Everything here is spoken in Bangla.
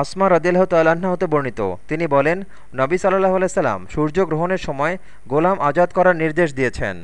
আসমা রদিল্লাহ তাল্লাহ্ন হতে বর্ণিত। তিনি বলেন, নবী সাল্লাহ আলাইসাল্লাম সূর্যগ্রহণের সময় গোলাম আজাদ করার নির্দেশ দিয়েছেন।